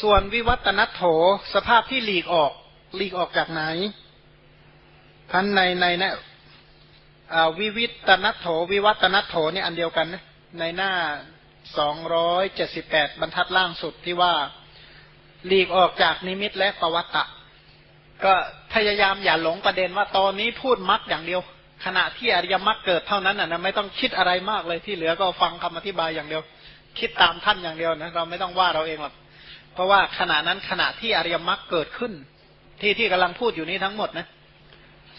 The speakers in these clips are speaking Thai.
ส่วนวิวัตนัตโถสภาพที่หลีกออกหลีกออกจากไหนท่านในในนะวิวิตนัตโถ วิวัตนัตโถนี่อันเดียวกันนะในหน้าสองร้อยเจ็ดสิบแปดบรรทัดล่างสุดที่ว่าหลีกออกจากนิมิตและปวัตตะ ก็พยายามอย่าหลงประเด็นว่าตอนนี้พูดมักอย่างเดียว ขณะที่อริยมรรคเกิดเท่านั้นนะไม่ต้องคิดอะไรมากเลยที่เหลือก็ฟังคำอธิบายอย่างเดียว คิดตามท่านอย่างเดียวนะเราไม่ต้องว่าเราเองหรอก เพราะว่าขณะนั้นขณะที่อริยมรรคเกิดขึ้น ที่ที่กำลังพูดอยู่นี้ทั้งหมดนะ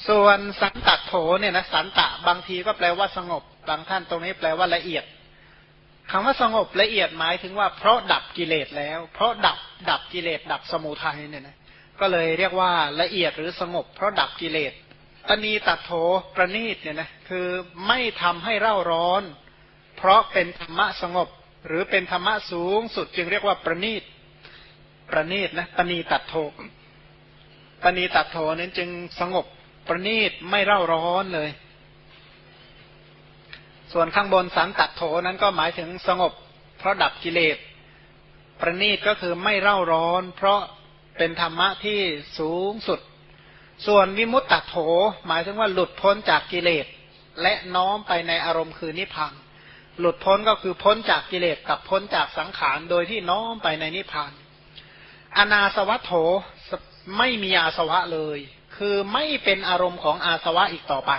ส่วนสันตโถเนี่ยนะสันตะบางทีก็แปลว่าสงบบางท่านตรงนี้แปลว่าละเอียดคำว่าสงบละเอียดหมายถึงว่าเพราะดับกิเลสแล้ว เพราะดับดับกิเลสดับสมุทัยเนี่ยนะก็เลยเรียกว่าละเอียดหรือสงบ เพราะดับกิเลสตนีตัดโถประณีตเนี่ยนะคือไม่ทำให้เร่าร้อน เพราะเป็นธรรมะสงบ หรือเป็นธรรมะสูงสุดจึงเรียกว่าประณีต ประณีตนะตนีตัดโถตนีตัดโถนั้นจึงสงบประณีตไม่เร่าร้อนเลย ส่วนข้างบนสันตัดโถนั้นก็หมายถึงสงบ เพราะดับกิเลส ประณีตก็คือไม่เร่าร้อน เพราะเป็นธรรมะที่สูงสุด ส่วนวิมุตตัดโถหมายถึงว่าหลุดพ้นจากกิเลส และน้อมไปในอารมณ์คือนิพพานหลุดพ้นก็คือพ้นจากกิเลสกับพ้นจากสังขารโดยที่น้อมไปในนิพพาน อนาสวัตโถไม่มีอาสวะเลย คือไม่เป็นอารมณ์ของอาสวะอีกต่อไป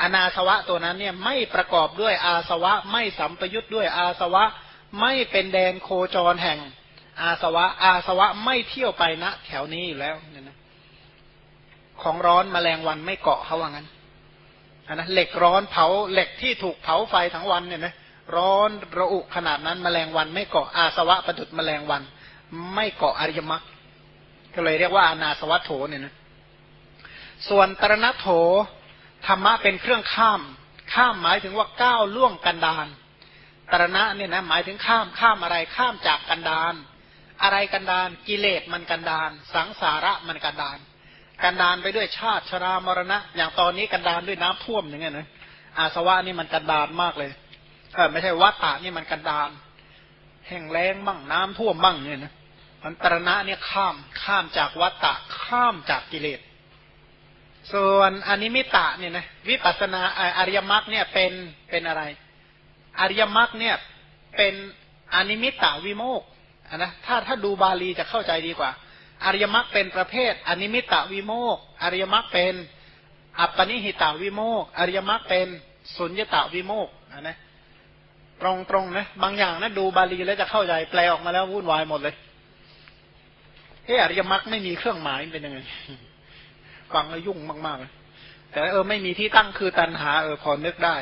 อนาสวะตัวนั้นเนี่ยไม่ประกอบด้วยอาสวะ ไม่สัมปยุทธ์ด้วยอาสวะ ไม่เป็นแดนโคจรแห่ง อาสวะ อาสวะไม่เที่ยวไปณแถวนี้อยู่แล้วเนี่ยนะของร้อนมแมลงวันไม่เกาะเขาว่างั้นนะเหล็กร้อนเผาเหล็กที่ถูกเผาไฟทั้งวันเนี่ยนะร้อนระอุขนาดนั้นมแมลงวันไม่เกาะอาสวะประดุดมแมลงวัน ไม่เกาะอริยมรรคก็เลยเรียกว่าอนาสวัตโถเนี่ยนะส่วนตรณโถธรรมะเป็นเครื่องข้าม ข้ามหมายถึงว่าก้าวล่วงกันดานตรณะเนี่ยนะหมายถึงข้ามข้ามอะไรข้ามจากกันดานอะไรกันดานกิเลสมันกันดานสังสาระมันกันดานกันดานไปด้วยชาติชรามรณะ อย่างตอนนี้กันดานด้วยน้ำท่วมอย่างเงี้ยนะอาสวะนี่มันกันดานมากเลยเออไม่ใช่วัตตะนี่มันกันดาน แห้งแล้งบ้างน้ำท่วมบ้างเนี่ยนะ มันตรณะเนี่ยข้ามข้ามจากวัตตะข้ามจากกิเลส ส่วนอนิมิตะเนี่ยนะวิปัสนาอริยมรรคเนี่ยเป็นเป็นอะไร อริยมรรคเนี่ยเป็นอนิมิตตวิโมกข์นะถ้าถ้าดูบาลีจะเข้าใจดีกว่า อริยมรรคเป็นประเภท อนิมิตตวิโมกข์อริยมรรคเป็นอัปปณิหิตวิโมกข์อริยมรรคเป็นสุญญตวิโมกข์นะตรงตรงนะบางอย่างนะดูบาลีแล้วจะเข้าใจแปลออกมาแล้ววุ่นวายหมดเลย เฮ้อริยมรรคไม่มีเครื่องหมายเป็นยังไงฟังแล้วยุ่งมากๆเลยแต่เออไม่มีที่ตั้งคือตัณหา เออพอนึกได้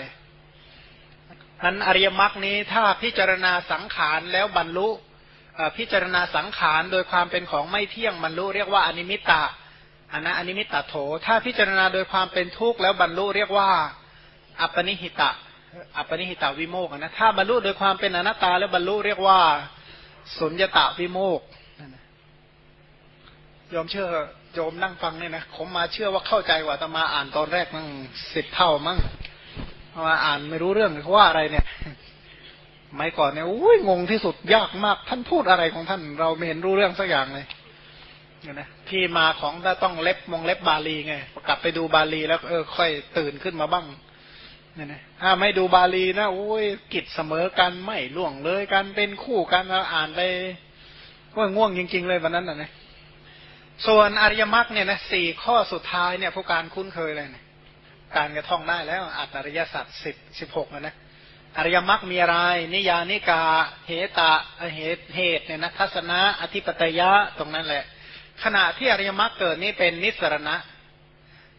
นั้นอริยมรรคนี้ถ้าพิจารณาสังขารแล้วบรรลุพิจารณาสังขารโดยความเป็นของไม่เที่ยงบรรลุเรียกว่าอนิมิตตาอันนะอนิมิตตโถ ถ้าพิจารณาโดยความเป็นทุกข์แล้วบรรลุเรียกว่า อัปปณิหิตะ อัปปณิหิตวิโมกข์นะถ้าบรรลุโดยความเป็นอนัตตาแล้วบรรลุเรียกว่าสุญญตวิโมกข์ ยอมเชื่อโยมนั่งฟังเนี่ยนะผมมาเชื่อว่าเข้าใจกว่าตมาอ่านตอนแรกมั่งสิบเท่ามั่งเพราอ่านไม่รู้เรื่องเขาว่าอะไรเนี่ยไม่ก่อนเนี่ยอุ้ยงงที่สุดยากมาก ท่านพูดอะไรของท่าน เราไม่เห็นรู้เรื่องสักอย่างเลยเนี่ยนะที่มาของถ้าต้องเล็บมองเล็บบาลีไงกลับไปดูบาลีแล้วเออค่อยตื่นขึ้นมาบ้างเนี่ยนะถ้าไม่ดูบาลีนะโอ้ยกิจเสมอกันไม่ล่วงเลยกันเป็นคู่กันเราอ่านไปว่าง่วงจริง ๆ เลยวันนั้นนะเนี่ย ส่วนอริยมรรคเนี่ยนะสี่ข้อสุดท้ายเนี่ยผู้การคุ้นเคยเลยนะการกระท่องได้แล้วอัตอริยสัจสิบสิบหกนะ อริยมรรคมีอะไร นิยานิกา เหตะเหตุเหตุเนี่ยนะทัศนะอธิปตยะตรงนั้นแหละ ขณะที่อริยมรรคเกิดนี่เป็นนิสรณะ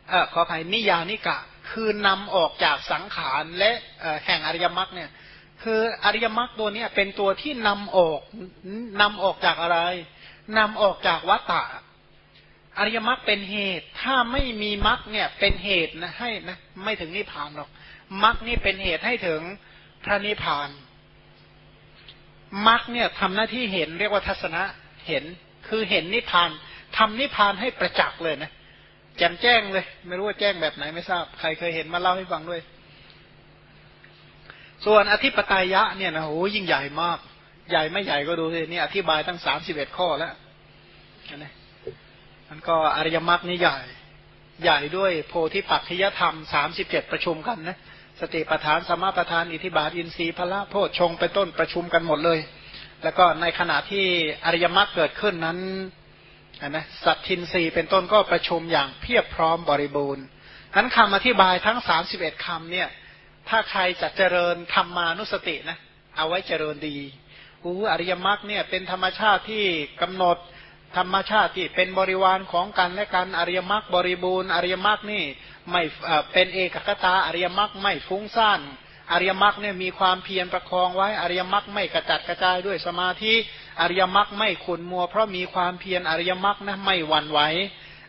เออขออภัยนิยานิกะ คือนำออกจากสังขารและแห่งอริยมรรคเนี่ย คืออริยมรรคตัวนี้เป็นตัวที่นำออกนำออกจากอะไรนำออกจากวัตตะ อริยมรรคเป็นเหตุ ถ้าไม่มีมรรคเนี่ยเป็นเหตุนะให้นะไม่ถึงนิพพานหรอกมรรคนี่เป็นเหตุให้ถึงพระนิพพานมรรคเนี่ยทำหน้าที่เห็นเรียกว่าทัศนะเห็นคือเห็นนิพพานทำนิพพานให้ประจักษ์เลยนะแจ่มแจ้งเลย ไม่รู้ว่าแจ้งแบบไหนไม่ทราบ ใครเคยเห็นมาเล่าให้ฟังด้วย ส่วนอธิปไตยะเนี่ยนะโหยิ่งใหญ่มาก ใหญ่ไม่ใหญ่ก็ดูสินี่อธิบายตั้งสามสิบเอ็ดข้อแล้วนะ มันก็อริยมรรคนี่ใหญ่ ใหญ่ด้วยโพธิปัจจยธรรมสามสิบเจ็ดประชุมกันนะสติปัฏฐานสมาปัฏฐานอิทิบาทอินทรีย์พละโพชงไปต้นประชุมกันหมดเลย แล้วก็ในขณะที่อริยมรรคเกิดขึ้นนั้นนะสัตทินรีเป็นต้นก็ประชุมอย่างเพียบพร้อมบริบูรณ์นั้นคำอธิบายทั้งสามสิบเอ็ดคำเนี่ย ถ้าใครจะเจริญธรรมานุสตินะเอาไว้เจริญดีอู้อริยมรรคเนี่ยเป็นธรรมชาติที่กำหนด ธรรมชาติที่เป็นบริวารของกันและกันอริยมรรคบริบูรณ์อริยมรรคนี่ไม่เป็นเอกคตาอริยมรรคไม่ฟุ้งซ่านอริยมรรคเนี่ยมีความเพียรประคองไว้อริยมรรคไม่กระจัดกระจายด้วยสมาธิอริยมรรคไม่ขุนมัว เพราะมีความเพียรอริยมรรคนะไม่หวั่นไหว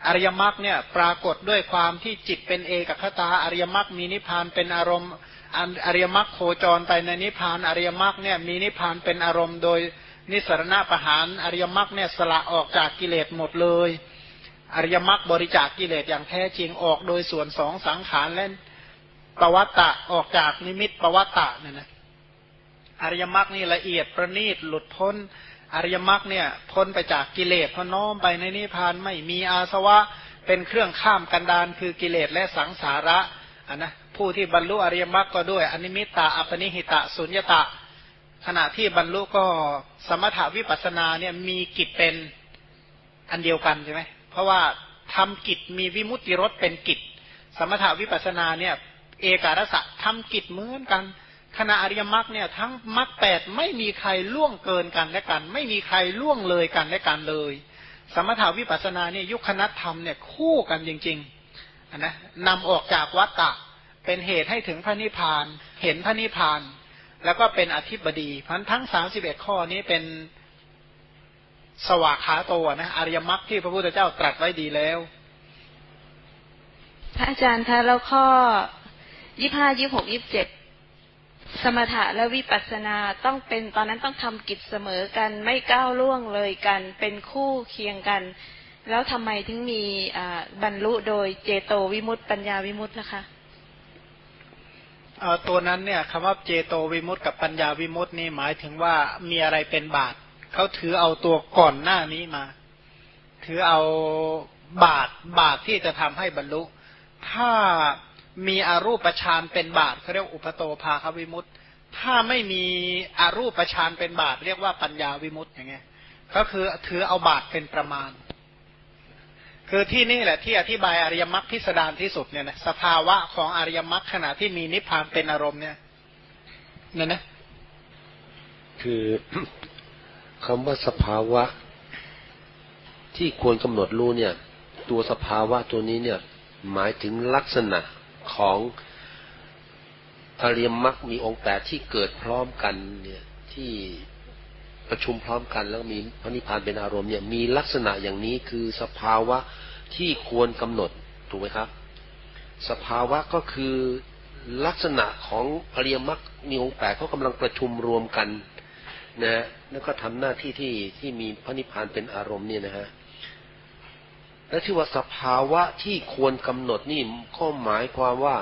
อริยมรรคเนี่ยปรากฏด้วยความที่จิตเป็นเอกคตาอริยมรรคมีนิพพานเป็นอารมณ์อริยมรรคโคจรไปในนิพพานอริยมรรคเนี่ยมีนิพพานเป็นอารมณ์โดย นิสรณะประหารอริยมรรคเนี่ยสละออกจากกิเลสหมดเลย อริยมรรคบริจาคกิเลสอย่างแท้จริงออกโดยส่วนสองสังขารและปวัตตะออกจากนิมิตปวัตตะเนี่ยนะอริยมรรคนี่ละเอียดประณีตหลุดพ้น อริยมรรคเนี่ยพ้นไปจากกิเลสพน้อมไปในนิพพานไม่มีอาสวะเป็นเครื่องข้ามกันดานคือกิเลสและสังสาระอันนะผู้ที่บรรลุอริยมรรคก็ด้วยอนิมิตตาอัปนิหิตะสุญญตะ ขณะที่บรรลุก็สมถาวิปัสนาเนี่ยมีกิจเป็นอันเดียวกันใช่ไหมเพราะว่าทำกิจมีวิมุตติรสเป็นกิจ สมถาวิปัสนาเนี่ย เอกาสะทำกิจเหมือนกันขณะอริยมรรคเนี่ยทั้งมรรคแปดไม่มีใครล่วงเกินกันและกัน ไม่มีใครล่วงเลยกันและกันเลย สมถาวิปัสนาเนี่ยยุคณธรรมเนี่ยคู่กันจริงๆนะนำออกจากวัตตะเป็นเหตุให้ถึงพระนิพพานเห็นพระนิพพาน แล้วก็เป็นอธิบดีพันทั้งสามสิบเอ็ดข้อนี้เป็นสวากขาโตนะอริยมรรคที่พระพุทธเจ้าตรัสไว้ดีแล้ว พระอาจารย์คะแล้วข้อยี่ห้ายี่หกยี่เจ็ดสมถะและวิปัสสนาต้องเป็นตอนนั้นต้องทำกิจเสมอกันไม่ก้าวล่วงเลยกัน เป็นคู่เคียงกัน แล้วทำไมถึงมีบรรลุโดยเจโตวิมุตติปัญญาวิมุตติล่ะคะ ตัวนั้นเนี่ยคำว่าเจโตวิมุตติกับปัญญาวิมุตตินี่หมายถึงว่ามีอะไรเป็นบาตเขาถือเอาตัวก่อนหน้านี้มา ถือเอาบาตบาตที่จะทำให้บรรลุ ถ้ามีอรูปฌานเป็นบาทเขาเรียกอุปโตภาควิมุตต์ถ้าไม่มีอรูปฌานเป็นบาทเรียกว่าปัญญาวิมุตต์อย่างเงี้ยก็คือถือเอาบาทเป็นประมาณ คือที่นี่แหละที่อธิบายอริยมรรคพิสดารที่สุดเนี่ยนะสภาวะของอริยมรรคขณะที่มีนิพพานเป็นอารมณ์เนี่ยนั่นนะคือคำว่าสภาวะ ที่ควรกำหนดรู้เนี่ย ตัวสภาวะตัวนี้เนี่ย หมายถึงลักษณะของอริยมรรคมีองค์แปดที่เกิดพร้อมกันเนี่ยที่ ประชุมพร้อมกันแล้วมีพระนิพพานเป็นอารมณ์เนี่ยมีลักษณะอย่างนี้คือสภาวะที่ควรกำหนดถูกไหมครับ สภาวะก็คือลักษณะของอริยมรรคมีองค์แปดเขากำลังประชุมรวมกันนะแล้วก็ทำหน้าที่ที่ที่มีพระนิพพานเป็นอารมณ์เนี่ยนะฮะและที่ว่าสภาวะที่ควรกำหนดนี่ข้อหมายความว่า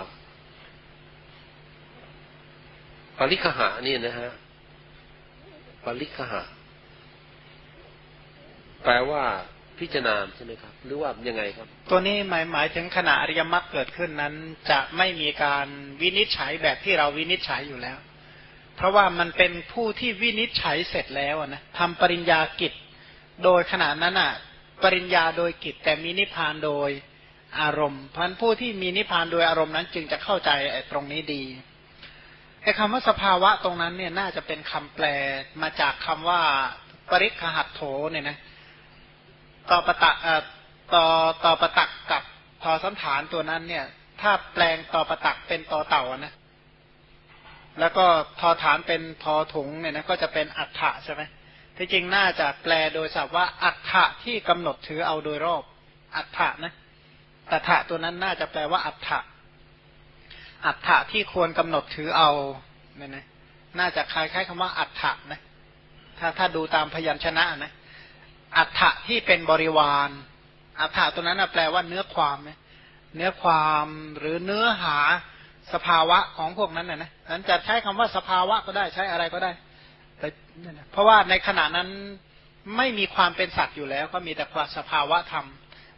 ปริคหะนี่นะฮะ ปริคหะแปลว่าพิจารณาใช่ไหมครับ หรือว่ายังไงครับ ตัวนี้หมายหมายถึงขณะอริยมรรคเกิดขึ้นนั้น จะไม่มีการวินิจฉัยแบบที่เราวินิจฉัยอยู่แล้ว เพราะว่ามันเป็นผู้ที่วินิจฉัยเสร็จแล้วนะทำปริญญากิจ โดยขณะนั้นอะ ปริญญาโดยกิจแต่มีนิพพานโดยอารมณ์พันผู้ที่มีนิพพานโดยอารมณ์นั้น จึงจะเข้าใจตรงนี้ดี ไอ้คำว่าสภาวะตรงนั้นเนี่ยน่าจะเป็นคำแปลมาจากคำว่าปริคหัตโถเนี่ยนะต่อประตักต่อต่อประตักกับทอสันฐานตัวนั้นเนี่ย ถ้าแปลงต่อประตักเป็นต่อเต่านะแล้วก็ทอฐานเป็นทอถุงเนี่ยนะก็จะเป็นอัฏฐะใช่ไหมที่จริงน่าจะแปลโดยศัพท์ว่าอัฏฐะที่กำหนดถือเอาโดยรอบอัฏฐะนะอัฏฐะตัวนั้นน่าจะแปลว่าอัฏฐะ อัฏฐะที่ควรกำหนดถือเอาเนี่ยนะน่าจะคล้ายๆคำว่าอัฏฐะนะถ้าถ้าดูตามพยัญชนะนะอัฏฐะที่เป็นบริวารอัฏฐะตัวนั้นแปลว่าเนื้อความนะเนื้อความหรือเนื้อหาสภาวะของพวกนั้นนะนะนั้นจะใช้คำว่าสภาวะก็ได้ใช้อะไรก็ได้ แต่เพราะว่าในขณะนั้นไม่มีความเป็นสัตว์อยู่แล้ว ก็มีแต่ความสภาวะธรรม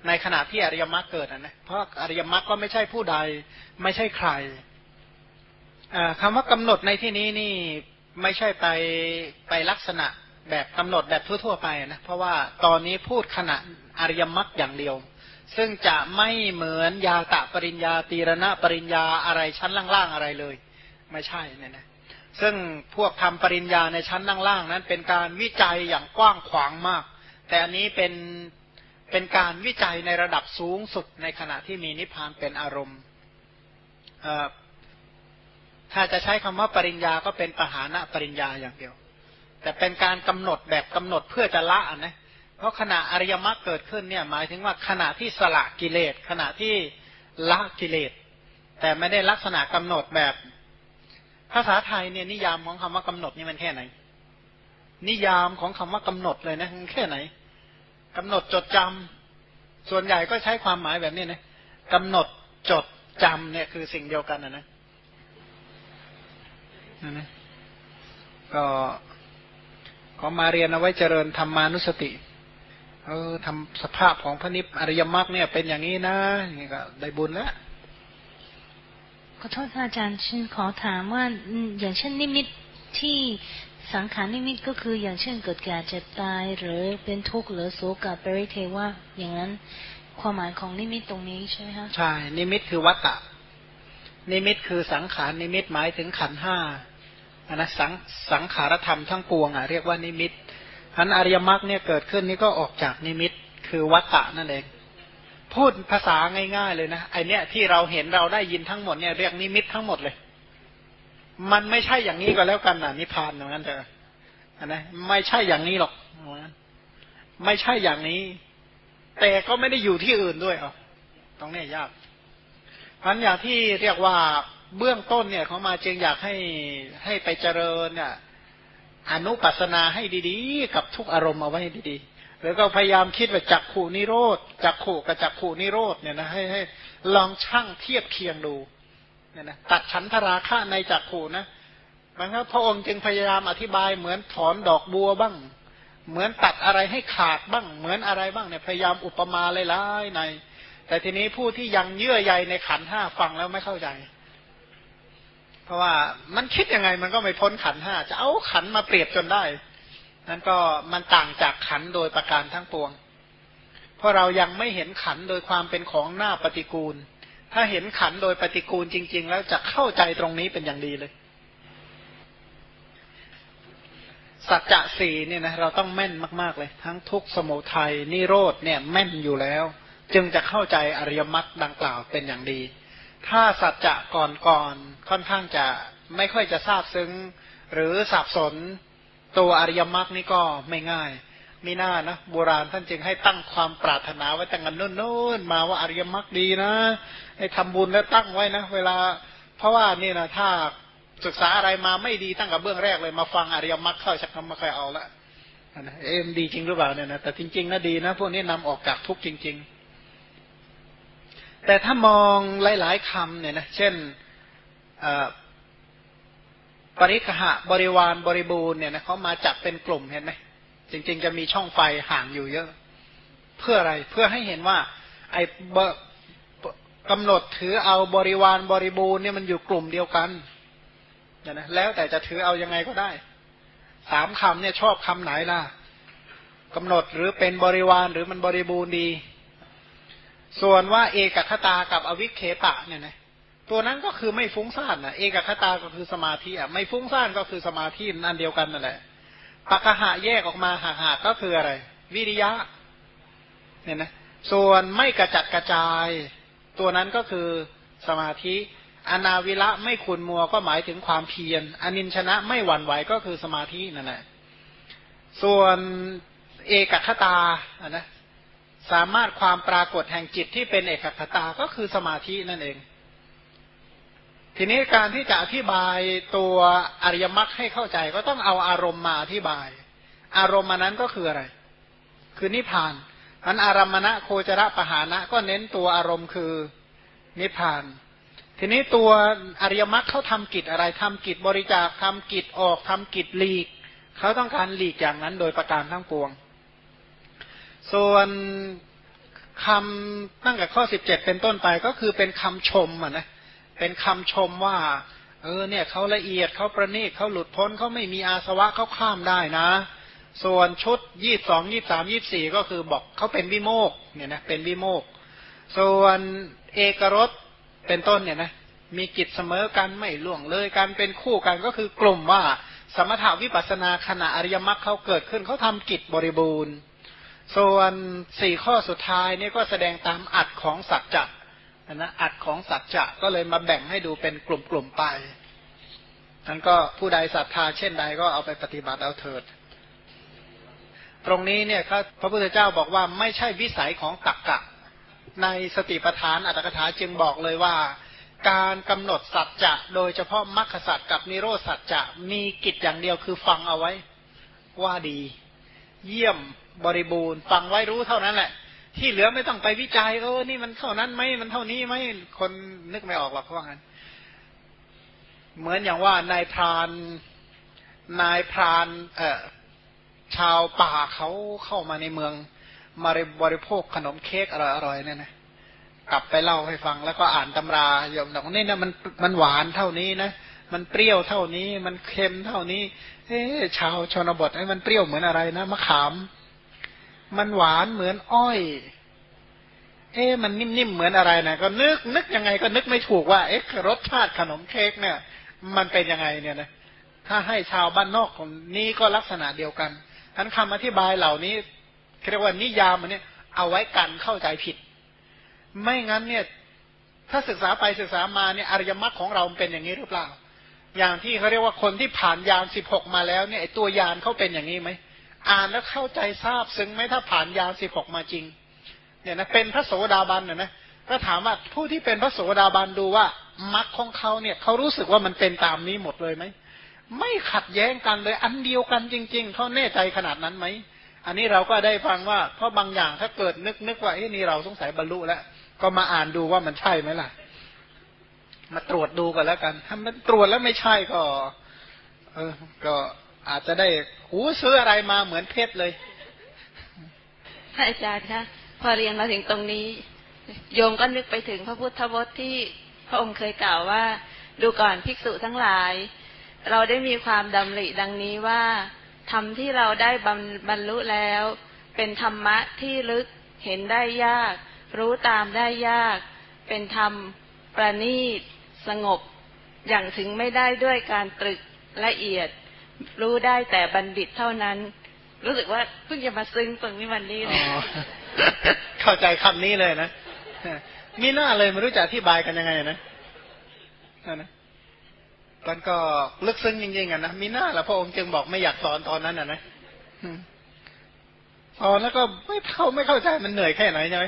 ในขณะที่อริยมรรคเกิดนะเพราะอริยมรรคก็ไม่ใช่ผู้ใด ไม่ใช่ใครคำว่ากำหนดในที่นี้นี่ไม่ใช่ไปไปลักษณะแบบกำหนดแบบทั่ว ๆ ไปนะเพราะว่าตอนนี้พูดขณะอริยมรรคอย่างเดียว ซึ่งจะไม่เหมือนยาตะปริญญาตีรณะปริญญาอะไรชั้นล่างๆอะไรเลย ไม่ใช่เนี่ยนะซึ่งพวกทำปริญญาในชั้นล่างๆนั้นเป็นการวิจัยอย่างกว้างขวางมาก แต่อันนี้เป็น เป็นการวิจัยในระดับสูงสุดในขณะที่มีนิพพานเป็นอารมณ์ถ้าจะใช้คำว่าปริญญาก็เป็นปหานะปริญญาอย่างเดียว แต่เป็นการกำหนดแบบกำหนดเพื่อจะละนะเพราะขณะอริยมรรคเกิดขึ้นเนี่ยหมายถึงว่าขณะที่สละกิเลสขณะที่ละกิเลส แต่ไม่ได้ลักษณะกำหนดแบบ ภาษาไทยเนี่ยนิยามของคำว่ากำหนดนี่มันแค่ไหน นิยามของคำว่ากำหนดเลยนะมันแค่ไหน กำหนดจดจำส่วนใหญ่ก็ใช้ความหมายแบบนี้นะกำหนดจดจำเนี่ยคือสิ่งเดียวกันนะนะนะก็ขอมาเรียนเอาไว้เจริญธรรมานุสติเออทำสภาพของพระนิพอริยมรรคเนี่ยเป็นอย่างนี้นะนี้ก็ได้บุญแล้วขอโทษอาจารย์ฉันขอถามว่าอย่างเช่นนิมิตที่ สังขารนิมิตก็คืออย่างเช่นเกิดแก่เจ็บตายหรือเป็นทุกข์หรือโศกปริเทวะอย่างนั้นความหมายของนิมิตตรงนี้ใช่ไหมคะใช่ นิมิตคือวัฏฏะ นิมิตคือสังขารนิมิตหมายถึงขันธ์ห้าอันนะสังสังขารธรรมทั้งปวงอะเรียกว่านิมิตอันอริยมรรคเนี่ยเกิดขึ้นนี่ก็ออกจากนิมิตคือวัฏฏะนั่นเองพูดภาษาง่าย ๆ เลยนะไอเนี้ยที่เราเห็นเราได้ยินทั้งหมดเนี่ยเรียกนิมิตทั้งหมดเลย มันไม่ใช่อย่างนี้ก็แล้วกันนะนิพพานอย่างนั้นเถอะนะไม่ใช่อย่างนี้หรอกไม่ใช่อย่างนี้ แต่ก็ไม่ได้อยู่ที่อื่นด้วยอะตรงนี้ยากพันอย่างที่เรียกว่าเบื้องต้นเนี่ยเขามาจึงอยากให้ให้ไปเจริญเนี่ยอนุปัสนาให้ดีๆ กับทุกอารมณ์เอาไว้ดีๆ แล้วก็พยายามคิดว่าจักขู่นิโรธจักขู่กับจักขู่นิโรธเนี่ยนะให้ให้ลองช่างเทียบเคียงดู เนี่ยนะตัดฉันทราคะในจักขู่นะมันก็พระองค์จึงพยายามอธิบายเหมือนถอนดอกบัวบ้าง เหมือนตัดอะไรให้ขาดบ้าง เหมือนอะไรบ้างเนี่ยพยายามอุปมาหลายๆใน แต่ทีนี้ผู้ที่ยังเยื่อใยในขันห้าฟังแล้วไม่เข้าใจ เพราะว่ามันคิดยังไงมันก็ไม่พ้นขันห้าจะเอาขันมาเปรียบจนได้นั่นก็มันต่างจากขันโดยประการทั้งปวง เพราะเรายังไม่เห็นขันโดยความเป็นของหน้าปฏิกูล ถ้าเห็นขันโดยปฏิกูลจริง ๆ แล้วจะเข้าใจตรงนี้เป็นอย่างดีเลย สัจจะสีเนี่ยนะเราต้องแม่นมาก ๆ เลย ทั้งทุกสมุทัยนิโรธเนี่ยแม่นอยู่แล้ว จึงจะเข้าใจอริยมรรคดังกล่าวเป็นอย่างดี ถ้าสัจจะก่อนๆค่อนข้างจะไม่ค่อยจะทราบซึ้ง หรือสับสนตัวอริยมรรคนี่ก็ไม่ง่าย มีหน้านะโบราณท่านจึงให้ตั้งความปรารถนาไว้ตั้งกันโน้นมาว่าอริยมรรคดีนะให้ทำบุญแล้วตั้งไว้นะ เวลา เพราะว่านี่นะถ้าศึกษาอะไรมาไม่ดีตั้งกับเบื้องแรกเลยมาฟังอริยมรรคเข้าชักทำมาใครเอาละเอ็มดีจริงหรือเปล่าเนี่ยนะแต่จริงๆนะดีนะพวกนี้นำออกจากทุกจริง ๆ แต่ถ้ามองหลาย ๆคำเนี่ยนะเช่นปริคหะบริวารบริบูรณ์เนี่ยนะเขามาจับเป็นกลุ่มเห็นไหม จริง ๆ จะมีช่องไฟห่างอยู่เยอะ เพื่ออะไรเพื่อให้เห็นว่า ไอ้กำหนดถือเอาบริวารบริบูรณ์เนี่ยมันอยู่กลุ่มเดียวกันเนี่ยนะแล้วแต่จะถือเอายังไงก็ได้สามคำเนี่ยชอบคำไหนล่ะกำหนดหรือเป็นบริวารหรือมันบริบูรณ์ดี ส่วนว่าเอกคตากับอวิเคปะเนี่ยนะตัวนั้นก็คือไม่ฟุ้งซ่านนะเอกคตาก็คือสมาธิอะไม่ฟุ้งซ่านก็คือสมาธินั่นเดียวกันนั่นแหละ ปักหะแยกออกมาหาหาก็คืออะไร วิริยะ เนี่ยนะ ส่วนไม่กระจัดกระจาย ตัวนั้นก็คือสมาธิ อนาวิระไม่ขุนมัวก็หมายถึงความเพียรอนินชนะไม่หวั่นไหวก็คือสมาธินั่นแหละส่วนเอกคตาอะนะสามารถความปรากฏแห่งจิตที่เป็นเอกคตาก็คือสมาธินั่นเอง ทีนี้การที่จะอธิบายตัวอริยมรรคให้เข้าใจก็ต้องเอาอารมณ์มาอธิบาย อารมณ์นั้นก็คืออะไร คือนิพพานอันอารมณะโคจรปหานะ ก็เน้นตัวอารมณ์คือนิพพาน ทีนี้ตัวอริยมรรคเขาทำกิจอะไรทำกิจบริจาคทำกิจออกทำกิจหลีกเขาต้องการหลีกอย่างนั้นโดยประการทั้งปวง ส่วนคำตั้งแต่ข้อสิบเจ็ดเป็นต้นไปก็คือเป็นคำชมอะนะ เป็นคำชมว่า เออเนี่ยเขาละเอียดเขาประณีตเขาหลุดพ้นเขาไม่มีอาสวะเขาข้ามได้นะ ส่วนชุดยี่สองยี่สามยี่สี่ก็คือบอกเขาเป็นวิโมกเนี่ยนะเป็นวิโมก ส่วนเอกรสเป็นต้นเนี่ยนะมีกิจเสมอกันไม่ล่วงเลยการเป็นคู่กันก็คือกลุ่มว่าสมถาวิปัสนาขณะอริยมรรคเขาเกิดขึ้นเขาทำกิจบริบูรณ์ ส่วนสี่ข้อสุดท้ายนี่ก็แสดงตามอัดของสัจจะ นะอัดของสัจจะก็เลยมาแบ่งให้ดูเป็นกลุ่มๆไปนั้นก็ผู้ใดศรัทธาเช่นใดก็เอาไปปฏิบัติเอาเถิด ตรงนี้เนี่ยครับพระพุทธเจ้าบอกว่าไม่ใช่วิสัยของตักกะ ในสติปัฏฐานอัตถกถาจึงบอกเลยว่า การกำหนดสัจจะโดยเฉพาะมรรคสัจกับนิโรธสัจจะมีกิจอย่างเดียวคือฟังเอาไว้ ว่าดี เยี่ยมบริบูรณ์ ฟังไว้รู้เท่านั้นแหละ ที่เหลือไม่ต้องไปวิจัยเออนี่มันเท่านั้นไหมมันเท่านี้ไหมคนนึกไม่ออกหรอกเพราะงั้น เหมือนอย่างว่านายพรานนายพรานเอ่อชาวป่าเขาเข้ามาในเมือง มาบริโภคขนมเค้กอร่อยๆเนี่ยนะกลับไปเล่าให้ฟัง แล้วก็อ่านตำราโยมบอกนี่นะมันมันหวานเท่านี้นะมันเปรี้ยวเท่านี้ มันเค็มเท่านี้ เอ๊ชาวชนบทไอ้มันเปรี้ยวเหมือนอะไรนะมะขาม มันหวานเหมือนอ้อย เอ๊มันนิ่มๆเหมือนอะไรนะก็นึกนึกยังไงก็นึกไม่ถูกว่า เอ๊ะรสชาติขนมเค้กเนี่ย มันเป็นยังไงเนี่ยนะถ้าให้ชาวบ้านนอกของนี้ก็ลักษณะเดียวกันทั้นคำอธิบายเหล่านี้เรียกว่านิยามมันเนี่ยเอาไว้กันเข้าใจผิด ไม่งั้นเนี่ย ถ้าศึกษาไปศึกษามาเนี่ยอริยมรรคของเราเป็นอย่างนี้หรือเปล่า อย่างที่เขาเรียกว่าคนที่ผ่านยานสิบหกมาแล้วเนี่ยตัวยานเขาเป็นอย่างนี้ไหม อ่านแล้วเข้าใจทราบซึ้งไหมถ้าผ่านยาสิบหกมาจริง เนี่ยนะเป็นพระโสดาบันเนี่ยนะก็ถามว่าผู้ที่เป็นพระโสดาบันดูว่ามรรคของเขาเนี่ยเขารู้สึกว่ามันเป็นตามนี้หมดเลยไหมไม่ขัดแย้งกันเลยอันเดียวกันจริง ๆเขาแน่ใจขนาดนั้นไหมอันนี้เราก็ได้ฟังว่าเพราะบางอย่างถ้าเกิดนึกนึกว่าเอ้นี่เราสงสัยบรรลุแล้ว ก็มาอ่านดูว่ามันใช่ไหมล่ะ มาตรวจดูกันแล้วกัน ถ้ามันตรวจแล้วไม่ใช่ก็ เออก็ อาจจะได้หูซื้ออะไรมาเหมือนเพชรเลยพระอาจารย์คะพอเรียนมาถึงตรงนี้ โยมก็นึกไปถึงพระพุทธวจน์ที่พระองค์เคยกล่าวว่า ดูก่อนภิกษุทั้งหลาย เราได้มีความดำริดังนี้ว่าธรรมที่เราได้บรรลุแล้ว เป็นธรรมะที่ลึกเห็นได้ยาก รู้ตามได้ยาก เป็นธรรมประณีต สงบ อย่างถึงไม่ได้ด้วยการตรึกละเอียด รู้ได้แต่บัณฑิตเท่านั้น รู้สึกว่าเพิ่งจะมาซึ้งตรงนี้วันนี้เลยเข้าใจคำนี้เลยนะมีหน้าเลยไม่รู้จะอธิบายกันยังไงนะนะมันก็ลึกซึ้งจริงๆอะนะมีหน้าแล้วพระองค์จึงบอกไม่อยากสอนตอนนั้นอะนะสอนแล้วก็ไม่เข้าไม่เข้าใจมันเหนื่อยแค่ไหนใช่ไหม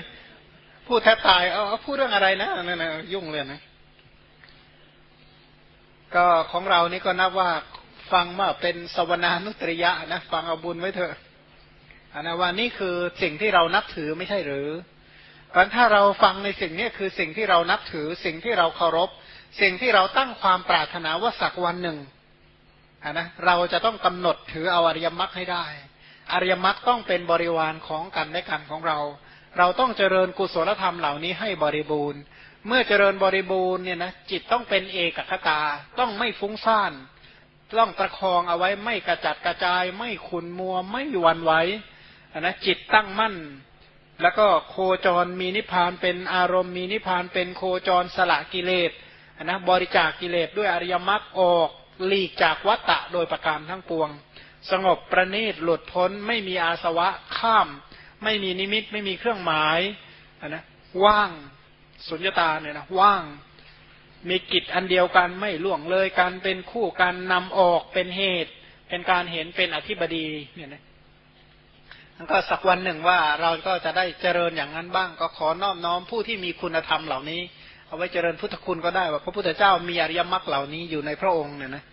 พูดแทบตายเอาพูดเรื่องอะไรนะนั่นนะยุ่งเลยนะก็ของเรานี่ก็นับว่า ฟังว่าเป็นสวนานุตริยะนะฟังเอาบุญไว้เถอะอันนะว่านี่คือสิ่งที่เรานับถือไม่ใช่หรือเพราะถ้าเราฟังในสิ่งนี้คือสิ่งที่เรานับถือ สิ่งที่เราเคารพ สิ่งที่เราตั้งความปรารถนาว่าสักวันหนึ่งนะเราจะต้องกำหนดถือเอาอริยมรรคให้ได้ อริยมรรคต้องเป็นบริวารของกันและกันของเรา เราต้องเจริญกุศลธรรมเหล่านี้ให้บริบูรณ์ เมื่อเจริญบริบูรณ์เนี่ยนะจิตต้องเป็นเอกคตาต้องไม่ฟุ้งซ่าน ต้องประคองเอาไว้ไม่กระจัดกระจาย ไม่ขุนมัวไม่หวันไหวนะจิตตั้งมั่น แล้วก็โคจรมีนิพพานเป็นอารมณ์มีนิพพานเป็นโคจรสละกิเลสนะบริจาคกิเลสด้วยอริยมรรคออกหลีกจากวัตตะโดยประการทั้งปวง สงบประณีตหลุดพ้นไม่มีอาสวะข้าม ไม่มีนิมิตไม่มีเครื่องหมายนะว่างสุญญตาเนี่ยนะว่าง มีกิจอันเดียวกันไม่ล่วงเลยการเป็นคู่กันนำออกเป็นเหตุ เป็นการเห็นเป็นอธิบดีเนี่ยนะก็สักวันหนึ่งว่าเราก็จะได้เจริญอย่างนั้นบ้าง ก็ขอน้อมน้อมผู้ที่มีคุณธรรมเหล่านี้ เอาไว้เจริญพุทธคุณก็ได้ว่าพระพุทธเจ้ามีอริยมรรคเหล่านี้อยู่ในพระองค์เนี่ยนะ